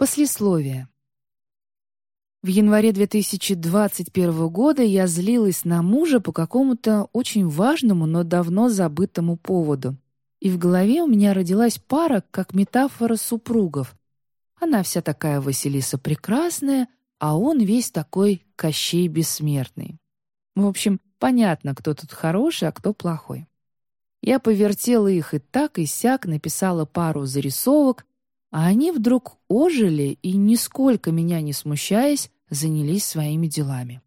Послесловие. В январе 2021 года я злилась на мужа по какому-то очень важному, но давно забытому поводу. И в голове у меня родилась пара, как метафора супругов. Она вся такая Василиса прекрасная, а он весь такой Кощей бессмертный. В общем, понятно, кто тут хороший, а кто плохой. Я повертела их и так, и сяк, написала пару зарисовок, а они вдруг ожили и, нисколько меня не смущаясь, занялись своими делами.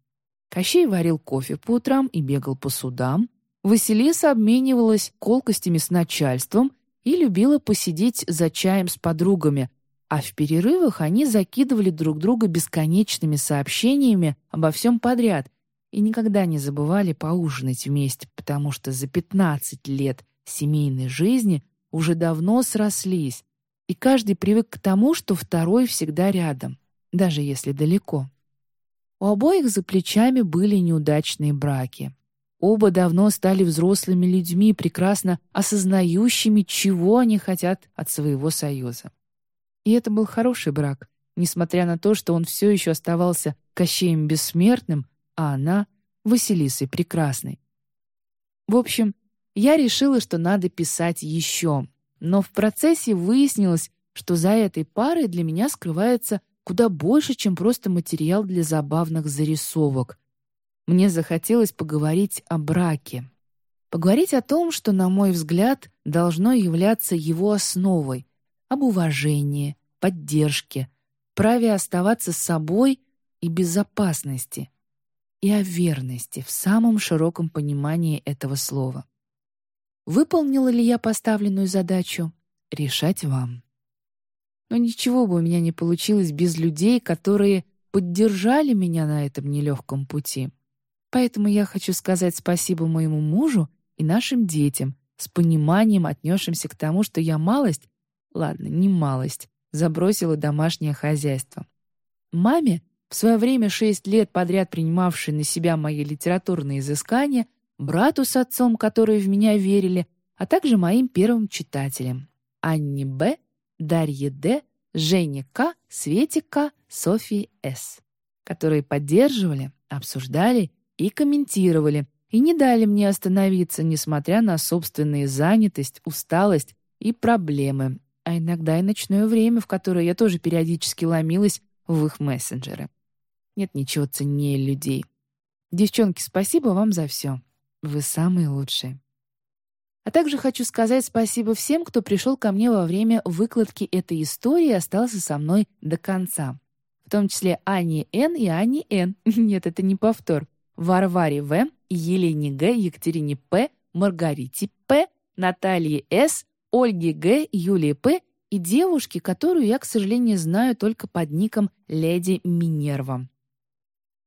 Кощей варил кофе по утрам и бегал по судам. Василиса обменивалась колкостями с начальством и любила посидеть за чаем с подругами, а в перерывах они закидывали друг друга бесконечными сообщениями обо всем подряд и никогда не забывали поужинать вместе, потому что за 15 лет семейной жизни уже давно срослись, и каждый привык к тому, что второй всегда рядом, даже если далеко. У обоих за плечами были неудачные браки. Оба давно стали взрослыми людьми, прекрасно осознающими, чего они хотят от своего союза. И это был хороший брак, несмотря на то, что он все еще оставался Кощеем Бессмертным, а она — Василисой Прекрасной. В общем, я решила, что надо писать еще, но в процессе выяснилось, что за этой парой для меня скрывается куда больше, чем просто материал для забавных зарисовок. Мне захотелось поговорить о браке. Поговорить о том, что, на мой взгляд, должно являться его основой, об уважении, поддержке, праве оставаться собой и безопасности, и о верности в самом широком понимании этого слова. Выполнила ли я поставленную задачу? Решать вам. Но ничего бы у меня не получилось без людей, которые поддержали меня на этом нелегком пути. Поэтому я хочу сказать спасибо моему мужу и нашим детям, с пониманием отнесшимся к тому, что я малость, ладно, не малость, забросила домашнее хозяйство. Маме, в свое время шесть лет подряд принимавшей на себя мои литературные изыскания, брату с отцом, которые в меня верили, а также моим первым читателям — Анне Б., Дарье Д., Жене К., Свете К., Софии С., которые поддерживали, обсуждали и комментировали, и не дали мне остановиться, несмотря на собственную занятость, усталость и проблемы, а иногда и ночное время, в которое я тоже периодически ломилась в их мессенджеры. Нет ничего ценнее людей. Девчонки, спасибо вам за все. Вы самые лучшие. А также хочу сказать спасибо всем, кто пришел ко мне во время выкладки этой истории и остался со мной до конца. В том числе Ане Н и Ане Н. Нет, это не повтор. Варваре В, Елене Г, Екатерине П, Маргарите П, Наталье С, Ольге Г, Юлии П и девушке, которую я, к сожалению, знаю только под ником Леди Минерва.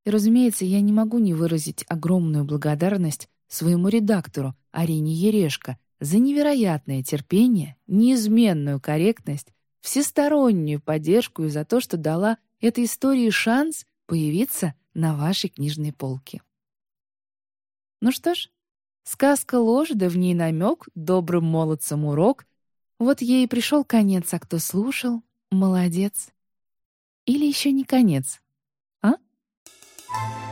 И, разумеется, я не могу не выразить огромную благодарность своему редактору Арине Ерешко за невероятное терпение, неизменную корректность, всестороннюю поддержку и за то, что дала этой истории шанс появиться на вашей книжной полке. Ну что ж, сказка ложь, да в ней намек, добрым молодцам урок. Вот ей и пришел конец, а кто слушал, молодец. Или еще не конец, а? Thank you.